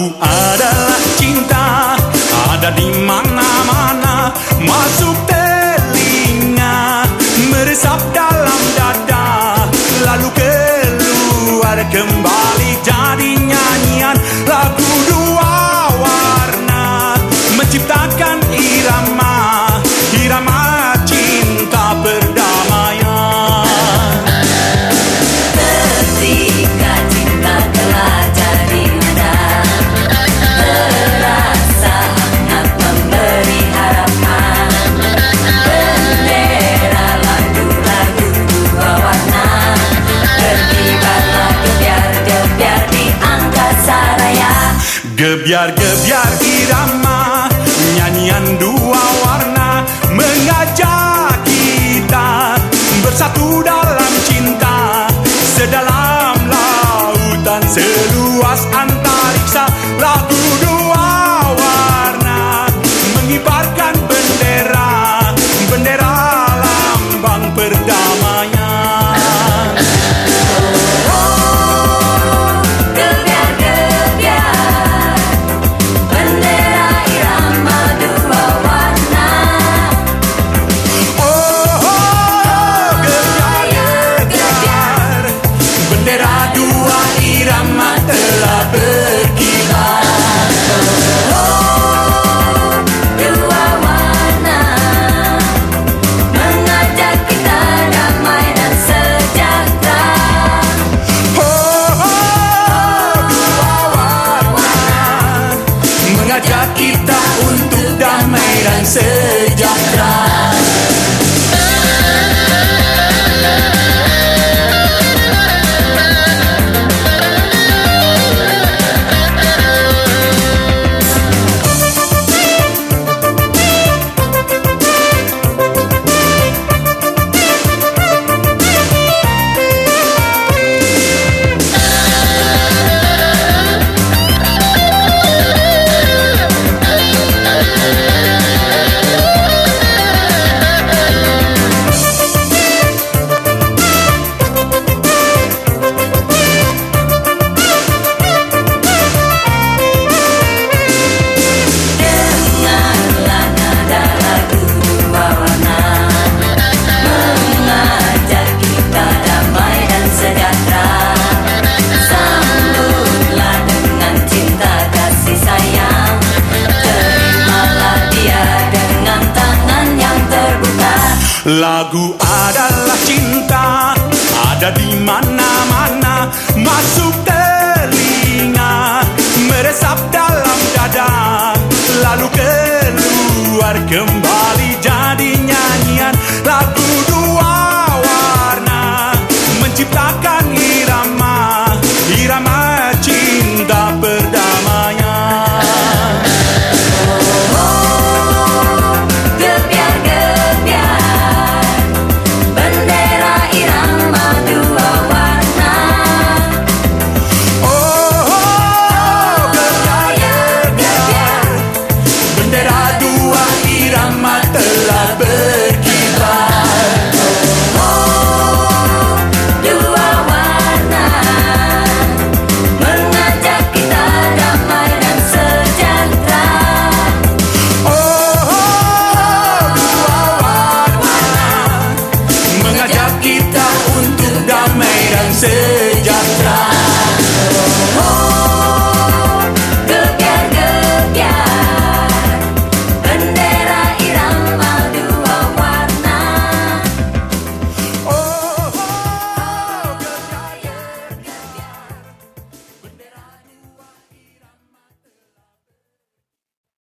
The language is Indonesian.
Kamu adalah cinta. Ada di mana-mana. Masuk telinga. Meresap dalam dada. Lalu keluar kembali. Gebiar-gebiar irama Nyanyian dua sella. Ya. Lagu adalah cinta Ada di mana-mana Masuk ke